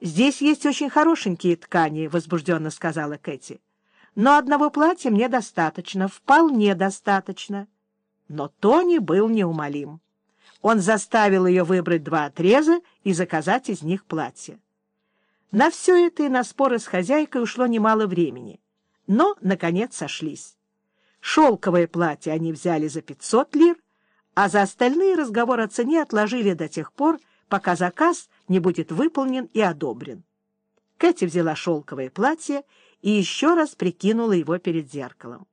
«Здесь есть очень хорошенькие ткани», — возбужденно сказала Кэти. «Но одного платья мне достаточно, вполне достаточно». Но Тони был неумолим. Он заставил ее выбрать два отреза и заказать из них платье. На все это и на споры с хозяйкой ушло немало времени. Но, наконец, сошлись. Шелковое платье они взяли за 500 лир, а за остальные разговор о цене отложили до тех пор, пока заказ не будет выполнен и одобрен. Кэти взяла шелковое платье и еще раз прикинула его перед зеркалом.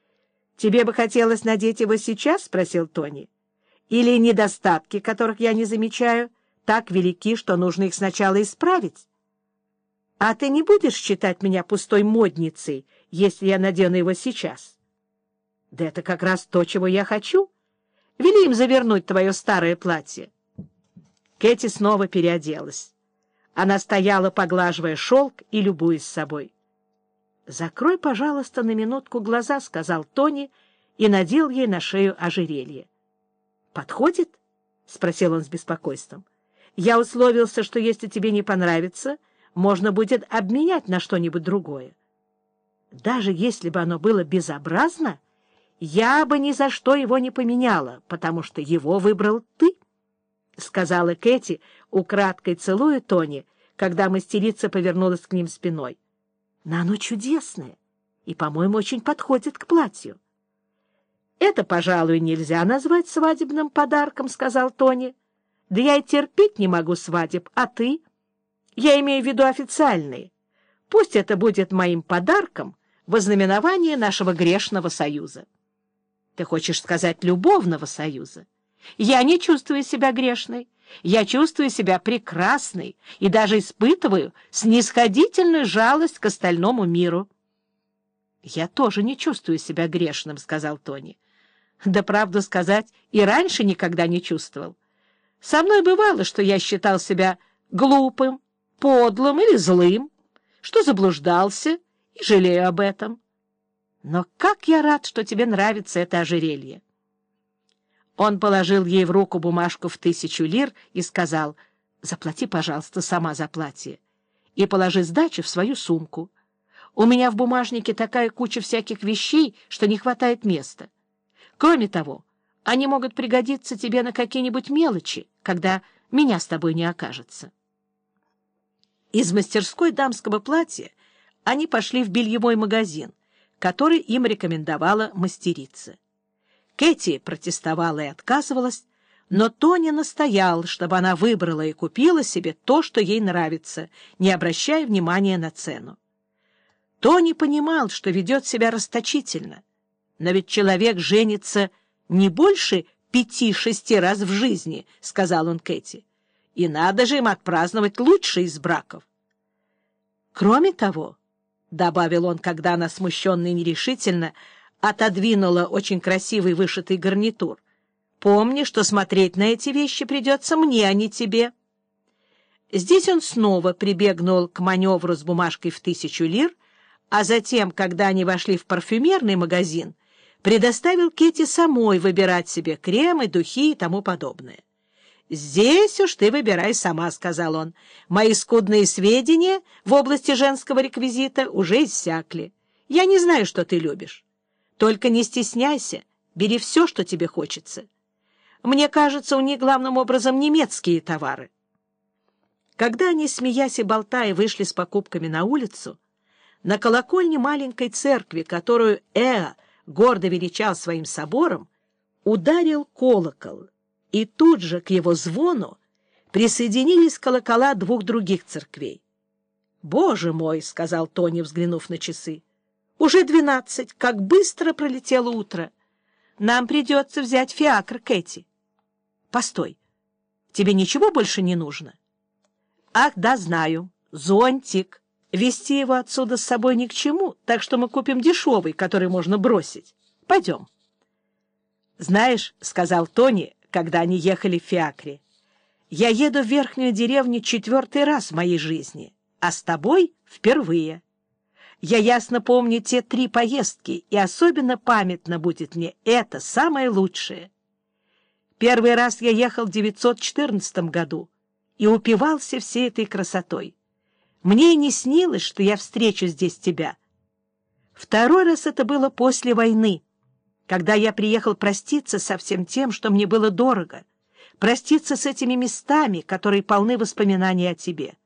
— Тебе бы хотелось надеть его сейчас? — спросил Тони. — Или недостатки, которых я не замечаю, так велики, что нужно их сначала исправить? — А ты не будешь считать меня пустой модницей, если я надену его сейчас? — Да это как раз то, чего я хочу. Вели им завернуть твое старое платье. — Кэти снова переоделась. Она стояла, поглаживая шелк и любуясь собой. — Закрой, пожалуйста, на минутку глаза, — сказал Тони и надел ей на шею ожерелье. — Подходит? — спросил он с беспокойством. — Я условился, что если тебе не понравится, можно будет обменять на что-нибудь другое. Даже если бы оно было безобразно, я бы ни за что его не поменяла, потому что его выбрал ты. — сказала Кэти, украдкой целуя Тони, когда мастерица повернулась к ним спиной. — Но оно чудесное и, по-моему, очень подходит к платью. — Это, пожалуй, нельзя назвать свадебным подарком, — сказал Тони. — Да я и терпеть не могу свадеб, а ты? Я имею в виду официальные. Пусть это будет моим подарком в ознаменование нашего грешного союза. Ты хочешь сказать любовного союза? — я не чувствую себя грешной. Я чувствую себя прекрасной и даже испытываю снисходительную жалость к остальному миру. — Я тоже не чувствую себя грешным, — сказал Тони. — Да правду сказать, и раньше никогда не чувствовал. Со мной бывало, что я считал себя глупым, подлым или злым, что заблуждался и жалею об этом. Но как я рад, что тебе нравится это ожерелье! Он положил ей в руку бумажку в тысячу лир и сказал, «Заплати, пожалуйста, сама за платье, и положи сдачу в свою сумку. У меня в бумажнике такая куча всяких вещей, что не хватает места. Кроме того, они могут пригодиться тебе на какие-нибудь мелочи, когда меня с тобой не окажется». Из мастерской дамского платья они пошли в бельевой магазин, который им рекомендовала мастерица. Кэти протестовала и отказывалась, но Тони настоял, чтобы она выбрала и купила себе то, что ей нравится, не обращая внимания на цену. Тони понимал, что ведет себя расточительно, но ведь человек женится не больше пяти-шести раз в жизни, — сказал он Кэти, — и надо же им отпраздновать лучший из браков. Кроме того, — добавил он, когда она смущенно и нерешительно отодвинула очень красивый вышитый гарнитур. «Помни, что смотреть на эти вещи придется мне, а не тебе». Здесь он снова прибегнул к маневру с бумажкой в тысячу лир, а затем, когда они вошли в парфюмерный магазин, предоставил Кити самой выбирать себе кремы, духи и тому подобное. «Здесь уж ты выбирай сама», — сказал он. «Мои скудные сведения в области женского реквизита уже иссякли. Я не знаю, что ты любишь». Только не стесняйся, бери все, что тебе хочется. Мне кажется, у них главным образом немецкие товары. Когда они, смеясь и болтая, вышли с покупками на улицу, на колокольне маленькой церкви, которую Эа гордо величал своим собором, ударил колокол, и тут же к его звону присоединились колокола двух других церквей. «Боже мой!» — сказал Тони, взглянув на часы. Уже двенадцать. Как быстро пролетело утро. Нам придется взять фиакр, Кэти. Постой. Тебе ничего больше не нужно? Ах, да, знаю. Зонтик. Вести его отсюда с собой ни к чему, так что мы купим дешевый, который можно бросить. Пойдем. Знаешь, — сказал Тони, когда они ехали в фиакре, — я еду в верхнюю деревню четвертый раз в моей жизни, а с тобой впервые. Я ясно помню те три поездки, и особенно памятно будет мне это, самое лучшее. Первый раз я ехал в 914 году и упивался всей этой красотой. Мне и не снилось, что я встречу здесь тебя. Второй раз это было после войны, когда я приехал проститься со всем тем, что мне было дорого, проститься с этими местами, которые полны воспоминаний о тебе.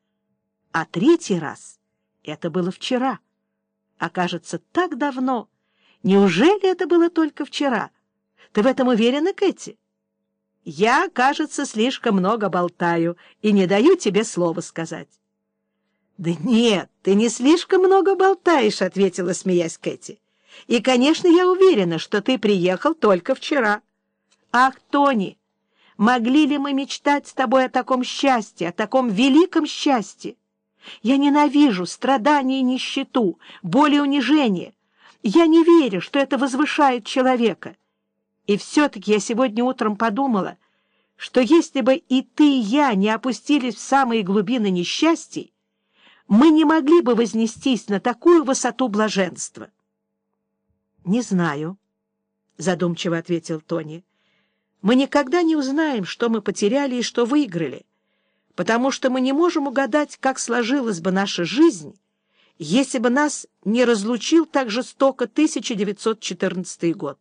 А третий раз — это было вчера. Окажется, так давно. Неужели это было только вчера? Ты в этом уверена, Кэти? Я, кажется, слишком много болтаю и не даю тебе слова сказать. — Да нет, ты не слишком много болтаешь, — ответила, смеясь Кэти. — И, конечно, я уверена, что ты приехал только вчера. Ах, Тони, могли ли мы мечтать с тобой о таком счастье, о таком великом счастье? Я ненавижу страдания и нищету, боль и унижение. Я не верю, что это возвышает человека. И все-таки я сегодня утром подумала, что если бы и ты, и я не опустились в самые глубины несчастий, мы не могли бы вознестись на такую высоту блаженства. — Не знаю, — задумчиво ответил Тони. — Мы никогда не узнаем, что мы потеряли и что выиграли, потому что мы не можем угадать, как сложилась бы наша жизнь, если бы нас не разлучил так жестоко 1914 год.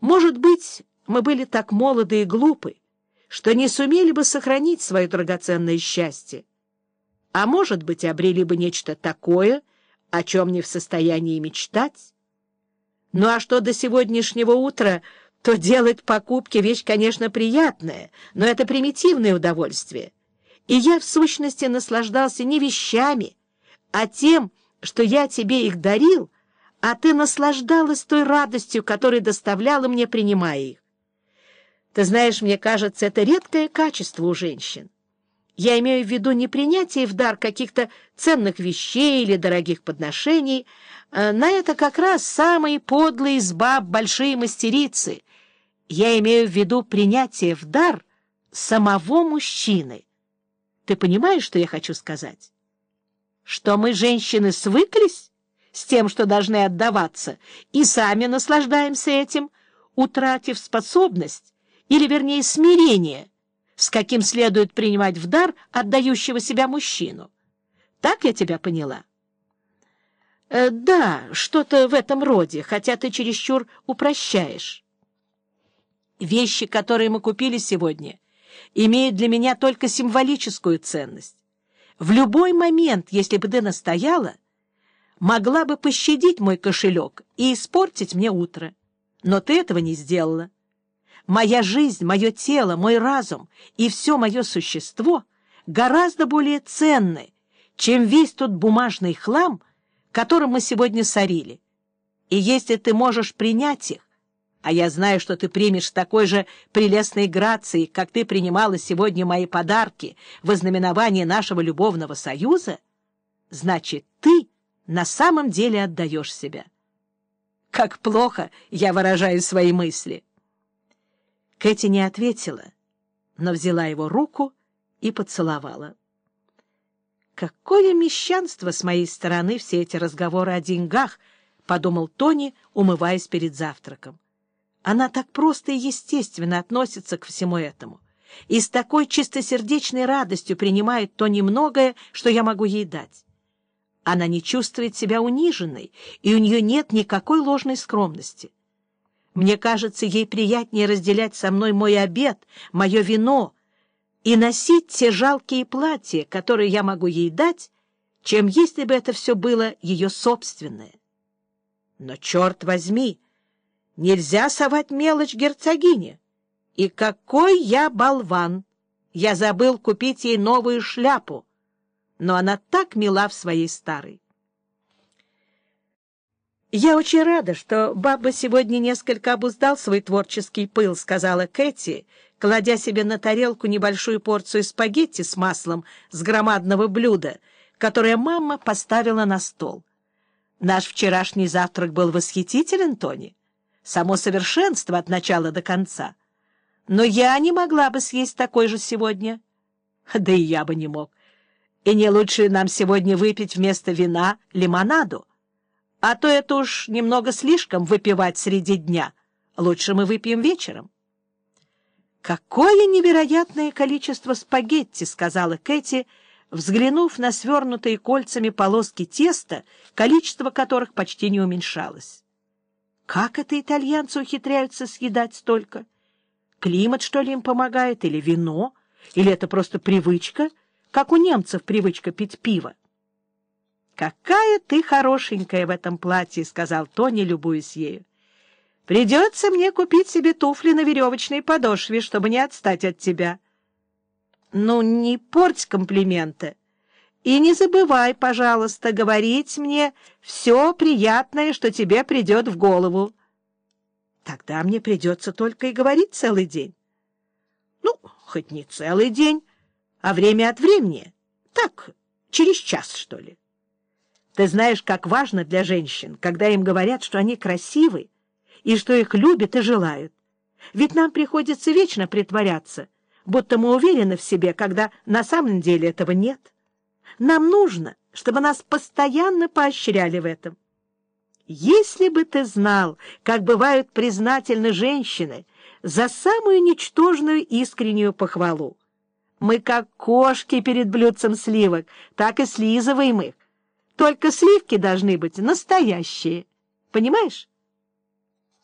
Может быть, мы были так молоды и глупы, что не сумели бы сохранить свое драгоценное счастье, а может быть, обрели бы нечто такое, о чем не в состоянии мечтать. Ну а что до сегодняшнего утра, то делать покупки — вещь, конечно, приятная, но это примитивное удовольствие. И я, в сущности, наслаждался не вещами, а тем, что я тебе их дарил, а ты наслаждалась той радостью, которую доставляла мне, принимая их. Ты знаешь, мне кажется, это редкое качество у женщин. Я имею в виду не принятие в дар каких-то ценных вещей или дорогих подношений. Э, на это как раз самые подлые из баб большие мастерицы. Я имею в виду принятие в дар самого мужчины. Ты понимаешь, что я хочу сказать? Что мы, женщины, свыклись с тем, что должны отдаваться, и сами наслаждаемся этим, утратив способность, или, вернее, смирение — с каким следует принимать в дар отдающего себя мужчину. Так я тебя поняла? Э, да, что-то в этом роде, хотя ты чересчур упрощаешь. Вещи, которые мы купили сегодня, имеют для меня только символическую ценность. В любой момент, если бы ты настояла, могла бы пощадить мой кошелек и испортить мне утро. Но ты этого не сделала. Моя жизнь, мое тело, мой разум и все мое существо гораздо более ценны, чем весь тот бумажный хлам, которым мы сегодня сорили. И если ты можешь принять их, а я знаю, что ты примешь такой же прелестной грацией, как ты принимала сегодня мои подарки в ознаменование нашего любовного союза, значит, ты на самом деле отдаешь себя. Как плохо я выражаю свои мысли. Кэти не ответила, но взяла его руку и поцеловала. «Какое мещанство с моей стороны все эти разговоры о деньгах!» — подумал Тони, умываясь перед завтраком. «Она так просто и естественно относится к всему этому, и с такой чистосердечной радостью принимает то немногое, что я могу ей дать. Она не чувствует себя униженной, и у нее нет никакой ложной скромности. Мне кажется, ей приятнее разделять со мной мой обед, мое вино и носить те жалкие платья, которые я могу ей дать, чем если бы это все было ее собственное. Но, черт возьми, нельзя совать мелочь герцогине. И какой я болван! Я забыл купить ей новую шляпу, но она так мила в своей старой. «Я очень рада, что Баба сегодня несколько обуздал свой творческий пыл», — сказала Кэти, кладя себе на тарелку небольшую порцию спагетти с маслом с громадного блюда, которое мама поставила на стол. «Наш вчерашний завтрак был восхитителен, Тони. Само совершенство от начала до конца. Но я не могла бы съесть такой же сегодня. Да и я бы не мог. И не лучше нам сегодня выпить вместо вина лимонаду. А то это уж немного слишком выпивать среди дня. Лучше мы выпьем вечером. «Какое невероятное количество спагетти!» — сказала Кэти, взглянув на свернутые кольцами полоски теста, количество которых почти не уменьшалось. Как это итальянцы ухитряются съедать столько? Климат, что ли, им помогает, или вино, или это просто привычка, как у немцев привычка пить пиво? «Какая ты хорошенькая в этом платье!» — сказал Тони, любуясь ею. «Придется мне купить себе туфли на веревочной подошве, чтобы не отстать от тебя». «Ну, не порть комплименты. И не забывай, пожалуйста, говорить мне все приятное, что тебе придет в голову». «Тогда мне придется только и говорить целый день». «Ну, хоть не целый день, а время от времени. Так, через час, что ли». Ты знаешь, как важно для женщин, когда им говорят, что они красивы и что их любят и желают. Ведь нам приходится вечно притворяться, будто мы уверены в себе, когда на самом деле этого нет. Нам нужно, чтобы нас постоянно поощряли в этом. Если бы ты знал, как бывают признательны женщины за самую ничтожную искреннюю похвалу. Мы как кошки перед блюдцем сливок, так и слизываем их. Только сливки должны быть настоящие. Понимаешь?